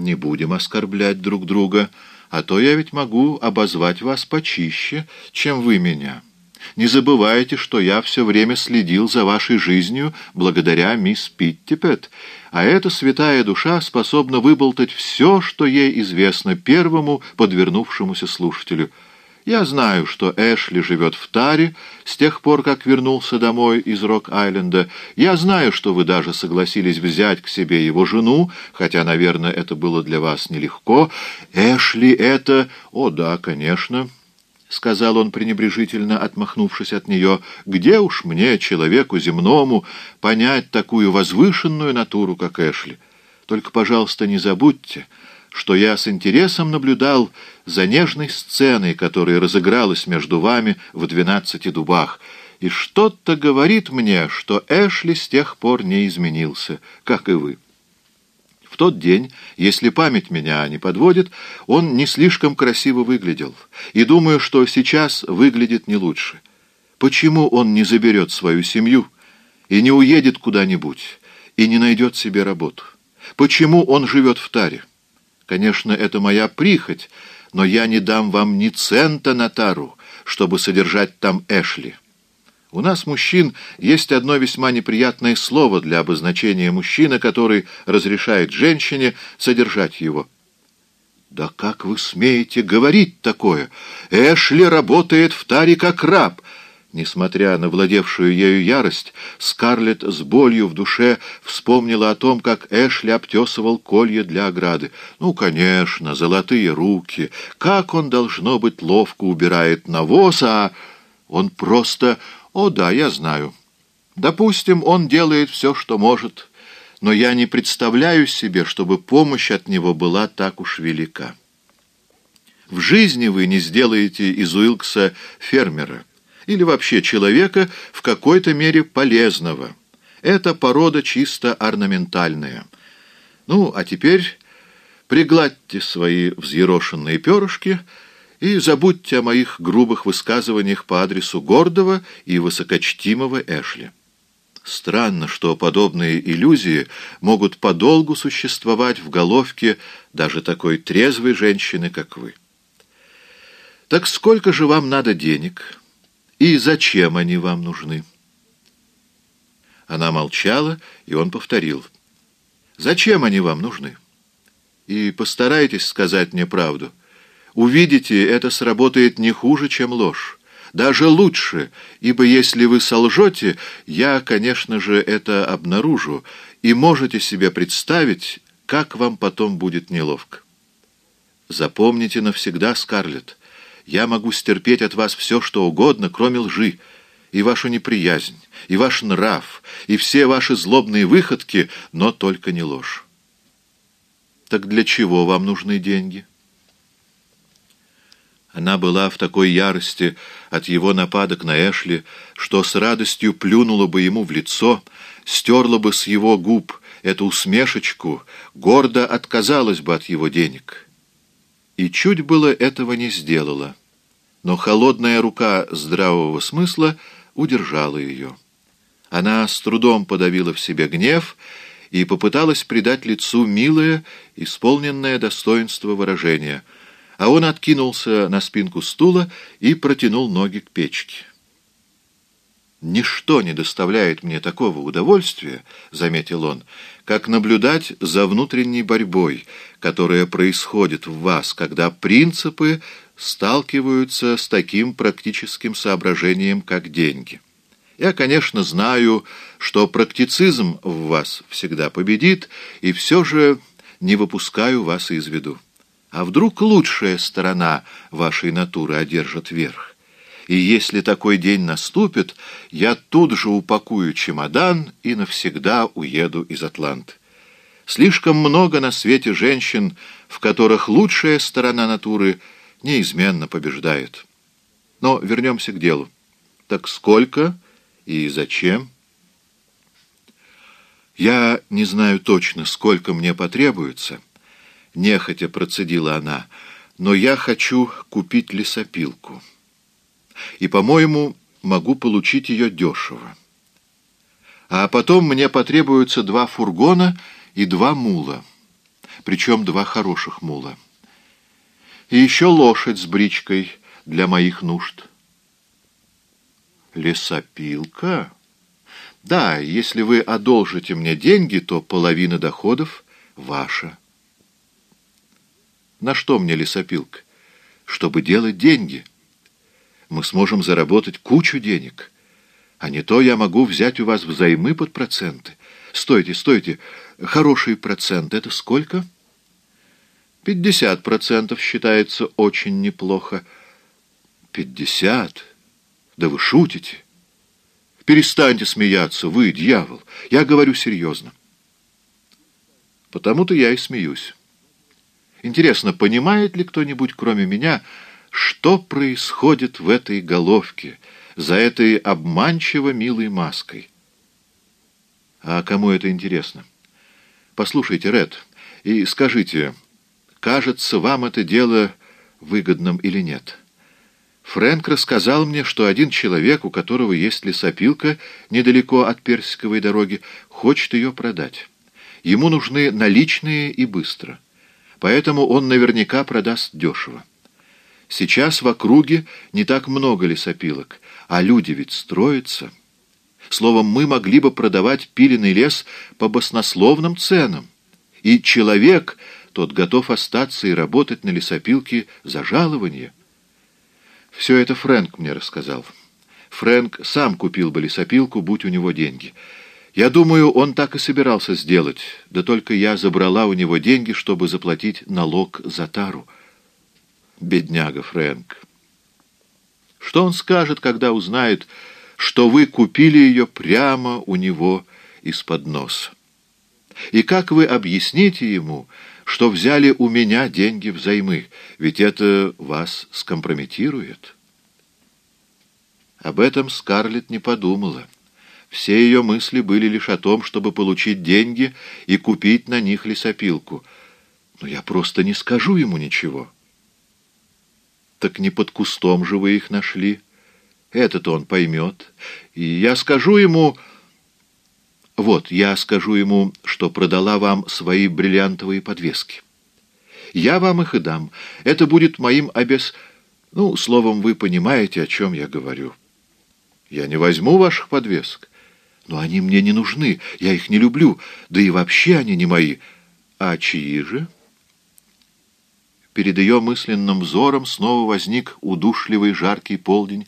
не будем оскорблять друг друга, а то я ведь могу обозвать вас почище, чем вы меня. Не забывайте, что я все время следил за вашей жизнью благодаря мисс Питтипет, а эта святая душа способна выболтать все, что ей известно первому подвернувшемуся слушателю. Я знаю, что Эшли живет в Таре с тех пор, как вернулся домой из Рок-Айленда. Я знаю, что вы даже согласились взять к себе его жену, хотя, наверное, это было для вас нелегко. Эшли это... О, да, конечно... — сказал он пренебрежительно, отмахнувшись от нее, — «где уж мне, человеку земному, понять такую возвышенную натуру, как Эшли? Только, пожалуйста, не забудьте, что я с интересом наблюдал за нежной сценой, которая разыгралась между вами в двенадцати дубах, и что-то говорит мне, что Эшли с тех пор не изменился, как и вы» тот день, если память меня не подводит, он не слишком красиво выглядел, и думаю, что сейчас выглядит не лучше. Почему он не заберет свою семью и не уедет куда-нибудь, и не найдет себе работу? Почему он живет в таре? Конечно, это моя прихоть, но я не дам вам ни цента на тару, чтобы содержать там Эшли». У нас, мужчин, есть одно весьма неприятное слово для обозначения мужчины, который разрешает женщине содержать его. «Да как вы смеете говорить такое? Эшли работает в таре как раб!» Несмотря на владевшую ею ярость, Скарлетт с болью в душе вспомнила о том, как Эшли обтесывал колья для ограды. Ну, конечно, золотые руки. Как он, должно быть, ловко убирает навоз, а он просто «О, да, я знаю. Допустим, он делает все, что может, но я не представляю себе, чтобы помощь от него была так уж велика. В жизни вы не сделаете из Уилкса фермера или вообще человека в какой-то мере полезного. Это порода чисто орнаментальная. Ну, а теперь пригладьте свои взъерошенные перышки — и забудьте о моих грубых высказываниях по адресу гордого и высокочтимого Эшли. Странно, что подобные иллюзии могут подолгу существовать в головке даже такой трезвой женщины, как вы. Так сколько же вам надо денег? И зачем они вам нужны? Она молчала, и он повторил. Зачем они вам нужны? И постарайтесь сказать мне правду. Увидите, это сработает не хуже, чем ложь. Даже лучше, ибо если вы солжете, я, конечно же, это обнаружу, и можете себе представить, как вам потом будет неловко. Запомните навсегда, Скарлетт, я могу стерпеть от вас все, что угодно, кроме лжи, и вашу неприязнь, и ваш нрав, и все ваши злобные выходки, но только не ложь. Так для чего вам нужны деньги? Она была в такой ярости от его нападок на Эшли, что с радостью плюнула бы ему в лицо, стерла бы с его губ эту усмешечку, гордо отказалась бы от его денег. И чуть было этого не сделала, но холодная рука здравого смысла удержала ее. Она с трудом подавила в себе гнев и попыталась придать лицу милое, исполненное достоинство выражение — а он откинулся на спинку стула и протянул ноги к печке. «Ничто не доставляет мне такого удовольствия, — заметил он, — как наблюдать за внутренней борьбой, которая происходит в вас, когда принципы сталкиваются с таким практическим соображением, как деньги. Я, конечно, знаю, что практицизм в вас всегда победит, и все же не выпускаю вас из виду. А вдруг лучшая сторона вашей натуры одержит верх? И если такой день наступит, я тут же упакую чемодан и навсегда уеду из Атланты. Слишком много на свете женщин, в которых лучшая сторона натуры неизменно побеждает. Но вернемся к делу. Так сколько и зачем? Я не знаю точно, сколько мне потребуется, —— нехотя процедила она, — «но я хочу купить лесопилку. И, по-моему, могу получить ее дешево. А потом мне потребуются два фургона и два мула. причем два хороших мула. И еще лошадь с бричкой для моих нужд. Лесопилка? Да, если вы одолжите мне деньги, то половина доходов ваша. На что мне лесопилка? Чтобы делать деньги. Мы сможем заработать кучу денег. А не то я могу взять у вас взаймы под проценты. Стойте, стойте. Хороший процент — это сколько? Пятьдесят процентов считается очень неплохо. Пятьдесят? Да вы шутите. Перестаньте смеяться, вы, дьявол. Я говорю серьезно. Потому-то я и смеюсь. Интересно, понимает ли кто-нибудь, кроме меня, что происходит в этой головке, за этой обманчиво милой маской? А кому это интересно? Послушайте, Ред, и скажите, кажется вам это дело выгодным или нет? Фрэнк рассказал мне, что один человек, у которого есть лесопилка недалеко от Персиковой дороги, хочет ее продать. Ему нужны наличные и быстро поэтому он наверняка продаст дешево. Сейчас в округе не так много лесопилок, а люди ведь строятся. Словом, мы могли бы продавать пиленный лес по баснословным ценам. И человек, тот готов остаться и работать на лесопилке за жалование. Все это Фрэнк мне рассказал. Фрэнк сам купил бы лесопилку, будь у него деньги. Я думаю, он так и собирался сделать, да только я забрала у него деньги, чтобы заплатить налог за тару. Бедняга Фрэнк. Что он скажет, когда узнает, что вы купили ее прямо у него из-под носа? И как вы объясните ему, что взяли у меня деньги взаймы, ведь это вас скомпрометирует? Об этом Скарлетт не подумала. Все ее мысли были лишь о том, чтобы получить деньги и купить на них лесопилку. Но я просто не скажу ему ничего. Так не под кустом же вы их нашли. Этот он поймет. И я скажу ему... Вот, я скажу ему, что продала вам свои бриллиантовые подвески. Я вам их и дам. Это будет моим обез... Ну, словом, вы понимаете, о чем я говорю. Я не возьму ваших подвесок. Но они мне не нужны, я их не люблю, да и вообще они не мои. А чьи же? Перед ее мысленным взором снова возник удушливый жаркий полдень,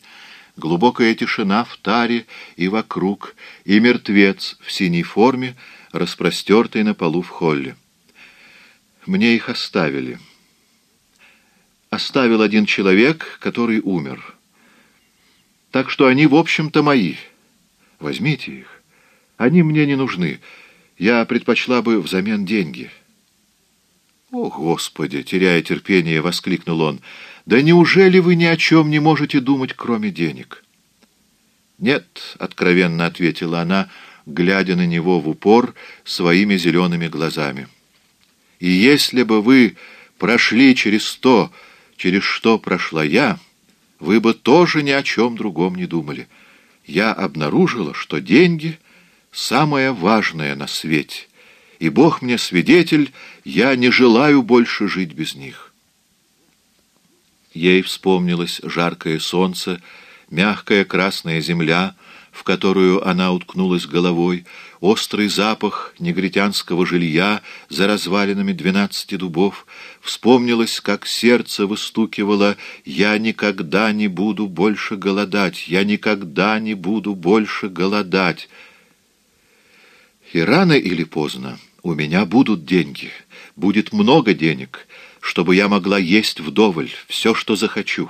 глубокая тишина в таре и вокруг, и мертвец в синей форме, распростертый на полу в холле. Мне их оставили. Оставил один человек, который умер. Так что они, в общем-то, мои. Возьмите их. Они мне не нужны. Я предпочла бы взамен деньги». «О, Господи!» — теряя терпение, воскликнул он. «Да неужели вы ни о чем не можете думать, кроме денег?» «Нет», — откровенно ответила она, глядя на него в упор своими зелеными глазами. «И если бы вы прошли через то, через что прошла я, вы бы тоже ни о чем другом не думали. Я обнаружила, что деньги — самое важное на свете, и Бог мне свидетель, я не желаю больше жить без них. Ей вспомнилось жаркое солнце, мягкая красная земля, в которую она уткнулась головой, острый запах негритянского жилья за развалинами двенадцати дубов, вспомнилось, как сердце выстукивало «Я никогда не буду больше голодать! Я никогда не буду больше голодать!» И рано или поздно у меня будут деньги, будет много денег, чтобы я могла есть вдоволь все, что захочу,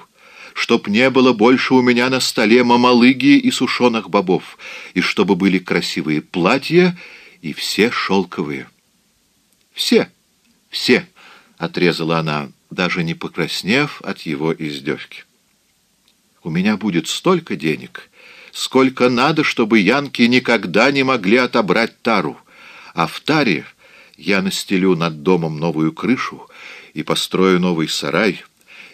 чтоб не было больше у меня на столе мамалыги и сушеных бобов, и чтобы были красивые платья и все шелковые. Все, все, — отрезала она, даже не покраснев от его издевки. У меня будет столько денег — сколько надо, чтобы янки никогда не могли отобрать тару. А в таре я настелю над домом новую крышу и построю новый сарай,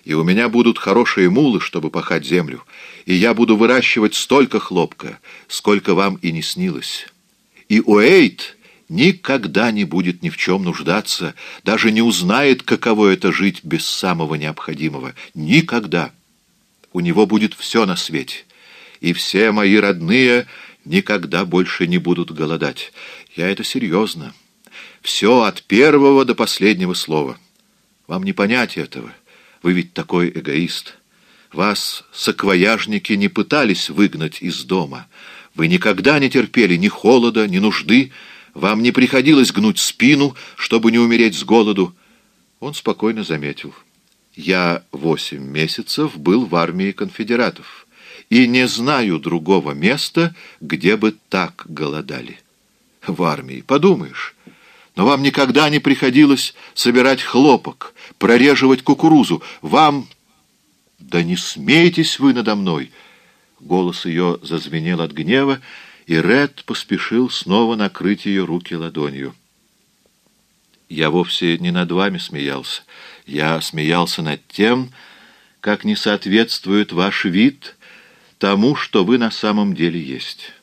и у меня будут хорошие мулы, чтобы пахать землю, и я буду выращивать столько хлопка, сколько вам и не снилось. И Уэйт никогда не будет ни в чем нуждаться, даже не узнает, каково это жить без самого необходимого. Никогда. У него будет все на свете. И все мои родные никогда больше не будут голодать. Я это серьезно. Все от первого до последнего слова. Вам не понять этого. Вы ведь такой эгоист. Вас саквояжники не пытались выгнать из дома. Вы никогда не терпели ни холода, ни нужды. Вам не приходилось гнуть спину, чтобы не умереть с голоду. Он спокойно заметил. Я восемь месяцев был в армии конфедератов и не знаю другого места, где бы так голодали. В армии, подумаешь. Но вам никогда не приходилось собирать хлопок, прореживать кукурузу. Вам... Да не смейтесь вы надо мной! Голос ее зазвенел от гнева, и Ред поспешил снова накрыть ее руки ладонью. Я вовсе не над вами смеялся. Я смеялся над тем, как не соответствует ваш вид тому, что вы на самом деле есть».